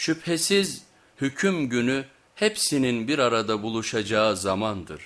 Şüphesiz hüküm günü hepsinin bir arada buluşacağı zamandır.